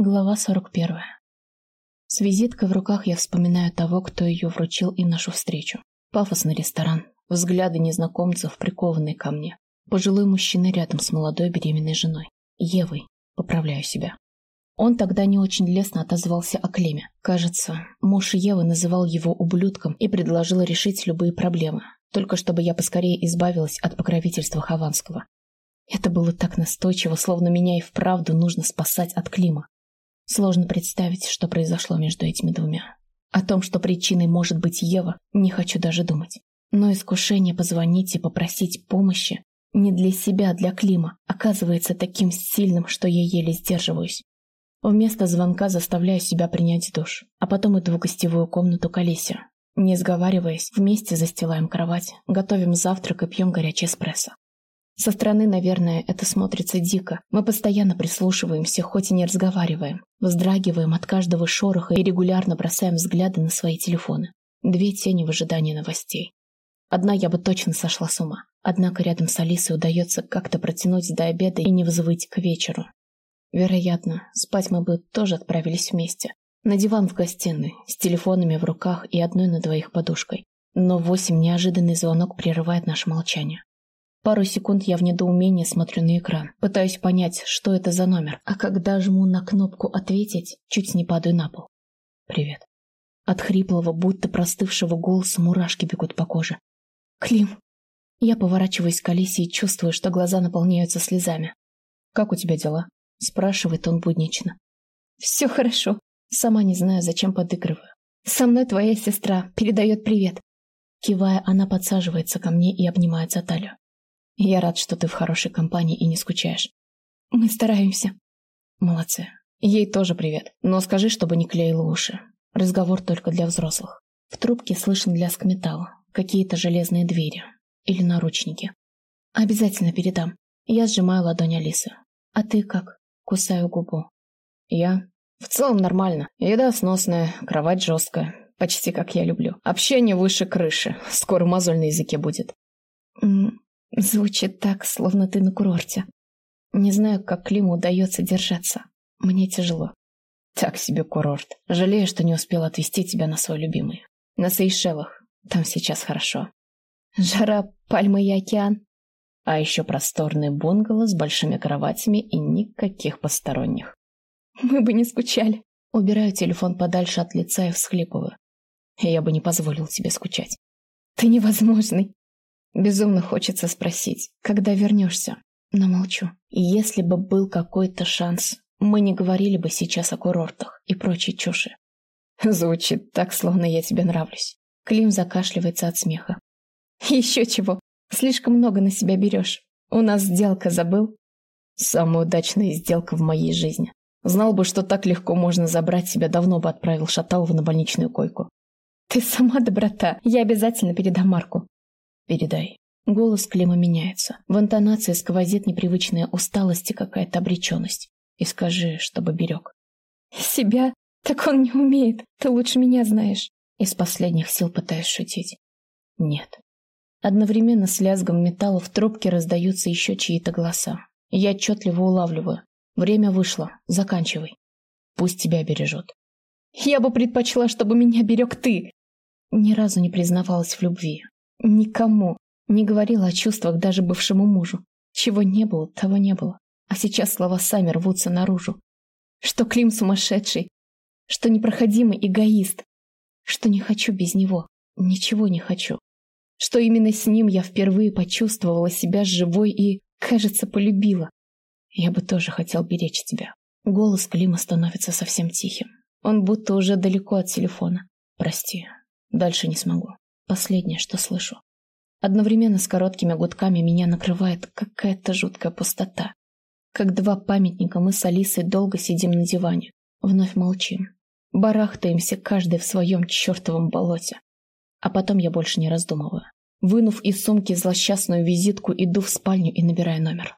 Глава 41. С визиткой в руках я вспоминаю того, кто ее вручил и нашу встречу. Пафосный ресторан, взгляды незнакомцев, прикованные ко мне. Пожилой мужчина рядом с молодой беременной женой. Евой. Поправляю себя. Он тогда не очень лестно отозвался о Клеме. Кажется, муж Евы называл его ублюдком и предложил решить любые проблемы, только чтобы я поскорее избавилась от покровительства Хованского. Это было так настойчиво, словно меня и вправду нужно спасать от Клима. Сложно представить, что произошло между этими двумя. О том, что причиной может быть Ева, не хочу даже думать. Но искушение позвонить и попросить помощи не для себя, а для Клима оказывается таким сильным, что я еле сдерживаюсь. Вместо звонка заставляю себя принять душ, а потом иду в гостевую комнату к Олесе. Не сговариваясь, вместе застилаем кровать, готовим завтрак и пьем горячий эспрессо. Со стороны, наверное, это смотрится дико. Мы постоянно прислушиваемся, хоть и не разговариваем. Вздрагиваем от каждого шороха и регулярно бросаем взгляды на свои телефоны. Две тени в ожидании новостей. Одна я бы точно сошла с ума. Однако рядом с Алисой удается как-то протянуть до обеда и не взвыть к вечеру. Вероятно, спать мы бы тоже отправились вместе. На диван в гостиной, с телефонами в руках и одной на двоих подушкой. Но восемь неожиданный звонок прерывает наше молчание. Пару секунд я в недоумении смотрю на экран, пытаюсь понять, что это за номер, а когда жму на кнопку «Ответить», чуть не падаю на пол. «Привет». От хриплого, будто простывшего голоса мурашки бегут по коже. «Клим!» Я поворачиваюсь к Алисе и чувствую, что глаза наполняются слезами. «Как у тебя дела?» – спрашивает он буднично. «Все хорошо. Сама не знаю, зачем подыгрываю. Со мной твоя сестра передает привет». Кивая, она подсаживается ко мне и обнимает за талию. Я рад, что ты в хорошей компании и не скучаешь. Мы стараемся. Молодцы. Ей тоже привет. Но скажи, чтобы не клеила уши. Разговор только для взрослых. В трубке слышен лязг металла. Какие-то железные двери. Или наручники. Обязательно передам. Я сжимаю ладонь Алисы. А ты как? Кусаю губу. Я? В целом нормально. Еда сносная, кровать жесткая. Почти как я люблю. Общение выше крыши. Скоро мозоль на языке будет. Звучит так, словно ты на курорте. Не знаю, как Климу удается держаться. Мне тяжело. Так себе курорт. Жалею, что не успел отвезти тебя на свой любимый. На Сейшелах. Там сейчас хорошо. Жара, пальмы и океан. А еще просторный бунгало с большими кроватями и никаких посторонних. Мы бы не скучали. Убираю телефон подальше от лица и всхлипываю. Я бы не позволил тебе скучать. Ты невозможный. Безумно хочется спросить, когда вернешься, но молчу. Если бы был какой-то шанс, мы не говорили бы сейчас о курортах и прочей чуши. Звучит так, словно я тебе нравлюсь. Клим закашливается от смеха. Еще чего, слишком много на себя берешь. У нас сделка забыл? Самая удачная сделка в моей жизни. Знал бы, что так легко можно забрать себя, давно бы отправил Шаталова на больничную койку. Ты сама доброта, я обязательно передам Марку. Передай. Голос Клима меняется. В интонации сквозит непривычная усталость и какая-то обреченность. И скажи, чтобы берег. Себя? Так он не умеет. Ты лучше меня знаешь. Из последних сил пытаюсь шутить. Нет. Одновременно с лязгом металла в трубке раздаются еще чьи-то голоса. Я отчетливо улавливаю. Время вышло. Заканчивай. Пусть тебя бережет. Я бы предпочла, чтобы меня берег ты. Ни разу не признавалась в любви. Никому. Не говорила о чувствах даже бывшему мужу. Чего не было, того не было. А сейчас слова сами рвутся наружу. Что Клим сумасшедший. Что непроходимый эгоист. Что не хочу без него. Ничего не хочу. Что именно с ним я впервые почувствовала себя живой и, кажется, полюбила. Я бы тоже хотел беречь тебя. Голос Клима становится совсем тихим. Он будто уже далеко от телефона. Прости, дальше не смогу. Последнее, что слышу. Одновременно с короткими гудками меня накрывает какая-то жуткая пустота. Как два памятника мы с Алисой долго сидим на диване. Вновь молчим. Барахтаемся каждый в своем чертовом болоте. А потом я больше не раздумываю. Вынув из сумки злосчастную визитку, иду в спальню и набираю номер.